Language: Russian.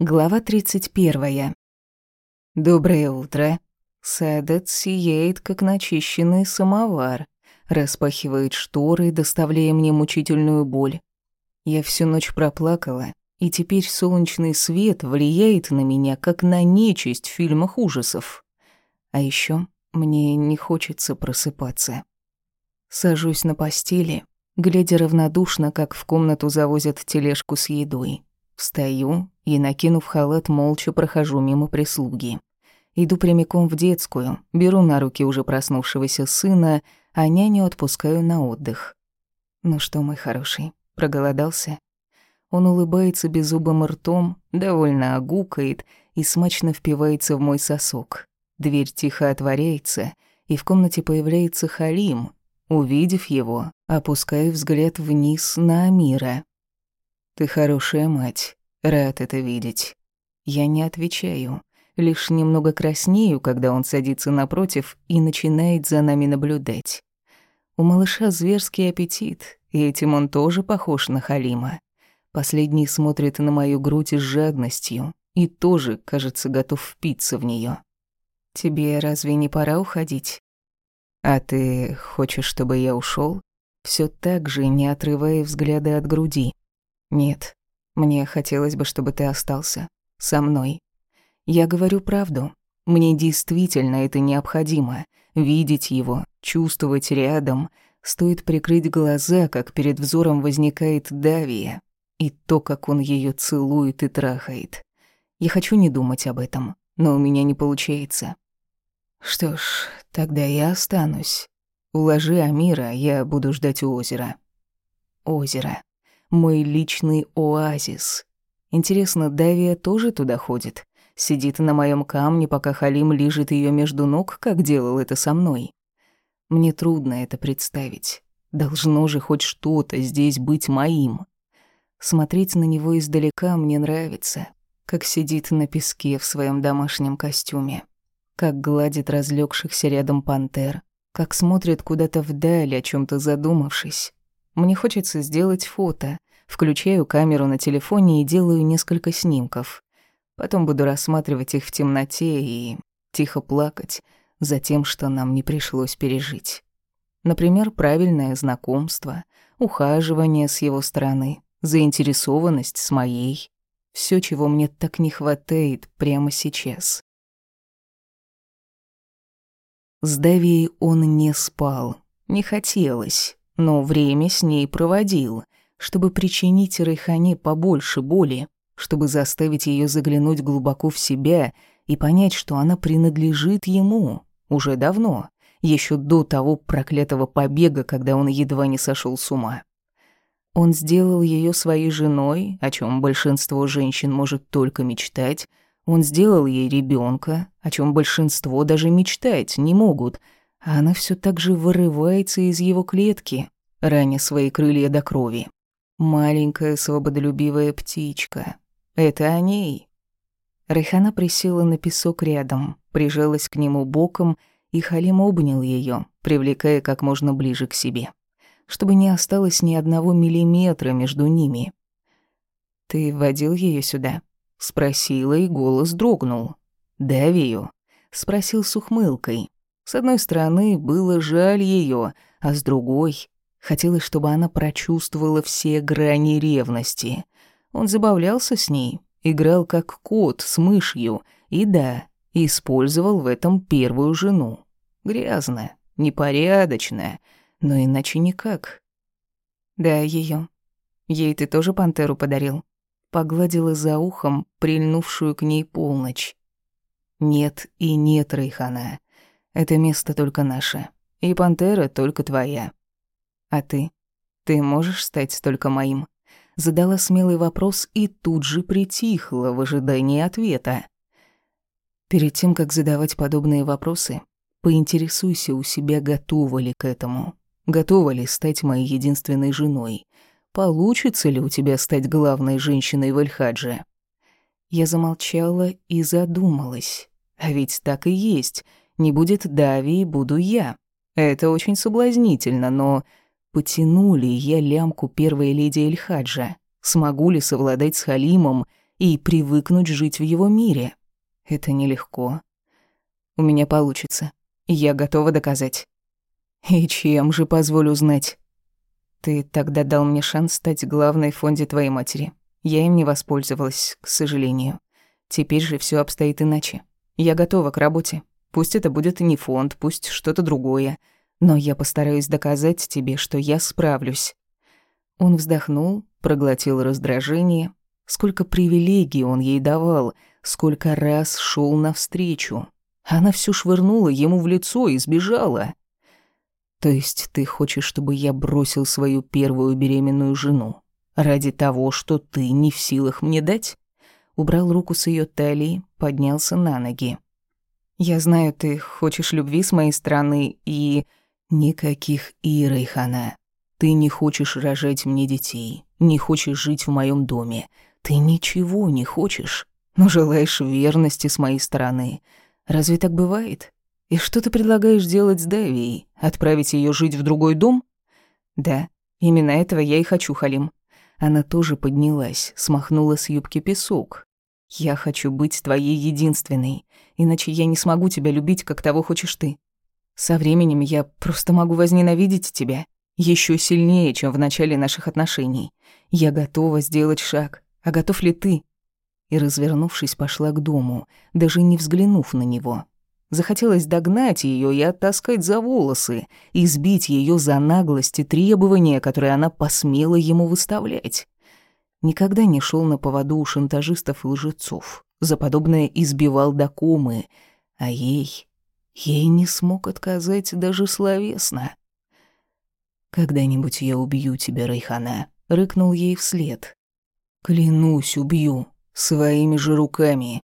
Глава 31. Доброе утро. Садат сияет, как начищенный самовар. Распахивает шторы, доставляя мне мучительную боль. Я всю ночь проплакала, и теперь солнечный свет влияет на меня, как на нечисть в фильмах ужасов. А еще мне не хочется просыпаться. Сажусь на постели, глядя равнодушно, как в комнату завозят тележку с едой. Встаю и, накинув халат, молча прохожу мимо прислуги. Иду прямиком в детскую, беру на руки уже проснувшегося сына, а няню отпускаю на отдых. «Ну что, мой хороший, проголодался?» Он улыбается беззубым ртом, довольно огукает и смачно впивается в мой сосок. Дверь тихо отворяется, и в комнате появляется Халим. Увидев его, опускаю взгляд вниз на Амира, ты хорошая мать. Рад это видеть. Я не отвечаю, лишь немного краснею, когда он садится напротив и начинает за нами наблюдать. У малыша зверский аппетит, и этим он тоже похож на Халима. Последний смотрит на мою грудь с жадностью и тоже, кажется, готов впиться в нее. Тебе разве не пора уходить? А ты хочешь, чтобы я ушел? Все так же, не отрывая взгляда от груди. Нет, мне хотелось бы, чтобы ты остался со мной. Я говорю правду. Мне действительно это необходимо. Видеть его, чувствовать рядом. Стоит прикрыть глаза, как перед взором возникает Давия. И то, как он ее целует и трахает. Я хочу не думать об этом, но у меня не получается. Что ж, тогда я останусь. Уложи Амира, я буду ждать у озера. Озеро мой личный оазис. Интересно, Давия тоже туда ходит? Сидит на моем камне, пока Халим лижет ее между ног, как делал это со мной. Мне трудно это представить. Должно же хоть что-то здесь быть моим. Смотреть на него издалека мне нравится, как сидит на песке в своем домашнем костюме, как гладит разлегшихся рядом пантер, как смотрит куда-то вдаль, о чем то задумавшись. Мне хочется сделать фото. Включаю камеру на телефоне и делаю несколько снимков. Потом буду рассматривать их в темноте и тихо плакать за тем, что нам не пришлось пережить. Например, правильное знакомство, ухаживание с его стороны, заинтересованность с моей. Все, чего мне так не хватает прямо сейчас. С Давией он не спал, не хотелось но время с ней проводил, чтобы причинить Райхане побольше боли, чтобы заставить ее заглянуть глубоко в себя и понять, что она принадлежит ему уже давно, еще до того проклятого побега, когда он едва не сошел с ума. Он сделал ее своей женой, о чем большинство женщин может только мечтать. Он сделал ей ребенка, о чем большинство даже мечтать не могут — а она все так же вырывается из его клетки, раня свои крылья до крови. Маленькая свободолюбивая птичка. Это о ней. Райхана присела на песок рядом, прижалась к нему боком, и Халим обнял ее, привлекая как можно ближе к себе, чтобы не осталось ни одного миллиметра между ними. «Ты водил ее сюда?» — спросила, и голос дрогнул. «Давию?» — спросил с ухмылкой. С одной стороны, было жаль ее, а с другой — хотелось, чтобы она прочувствовала все грани ревности. Он забавлялся с ней, играл как кот с мышью, и да, использовал в этом первую жену. Грязная, непорядочная, но иначе никак. Да, ее. Ей ты тоже пантеру подарил? Погладила за ухом прильнувшую к ней полночь. Нет и нет, Рейхана. Это место только наше. И пантера только твоя. А ты? Ты можешь стать только моим?» Задала смелый вопрос и тут же притихла в ожидании ответа. Перед тем, как задавать подобные вопросы, поинтересуйся у себя, готова ли к этому. Готова ли стать моей единственной женой? Получится ли у тебя стать главной женщиной в Эльхадже? Я замолчала и задумалась. А ведь так и есть — не будет Дави, буду я. Это очень соблазнительно, но потяну ли я лямку первой леди Эльхаджа? Смогу ли совладать с Халимом и привыкнуть жить в его мире. Это нелегко. У меня получится. Я готова доказать. И чем же, позволю знать? Ты тогда дал мне шанс стать главной в фонде твоей матери. Я им не воспользовалась, к сожалению. Теперь же все обстоит иначе. Я готова к работе. Пусть это будет не фонд, пусть что-то другое. Но я постараюсь доказать тебе, что я справлюсь. Он вздохнул, проглотил раздражение. Сколько привилегий он ей давал, сколько раз шел навстречу. Она всё швырнула ему в лицо и сбежала. То есть ты хочешь, чтобы я бросил свою первую беременную жену ради того, что ты не в силах мне дать? Убрал руку с ее талии, поднялся на ноги. Я знаю, ты хочешь любви с моей стороны и никаких и Рейхана. Ты не хочешь рожать мне детей, не хочешь жить в моем доме. Ты ничего не хочешь, но желаешь верности с моей стороны. Разве так бывает? И что ты предлагаешь делать с Давией? Отправить ее жить в другой дом? Да, именно этого я и хочу, Халим. Она тоже поднялась, смахнула с юбки песок. Я хочу быть твоей единственной, иначе я не смогу тебя любить, как того хочешь ты. Со временем я просто могу возненавидеть тебя еще сильнее, чем в начале наших отношений. Я готова сделать шаг. А готов ли ты? И, развернувшись, пошла к дому, даже не взглянув на него. Захотелось догнать ее и оттаскать за волосы, избить ее за наглость и требования, которые она посмела ему выставлять. Никогда не шел на поводу у шантажистов и лжецов. За подобное избивал до комы, а ей... Ей не смог отказать даже словесно. «Когда-нибудь я убью тебя, Райхана», — рыкнул ей вслед. «Клянусь, убью. Своими же руками.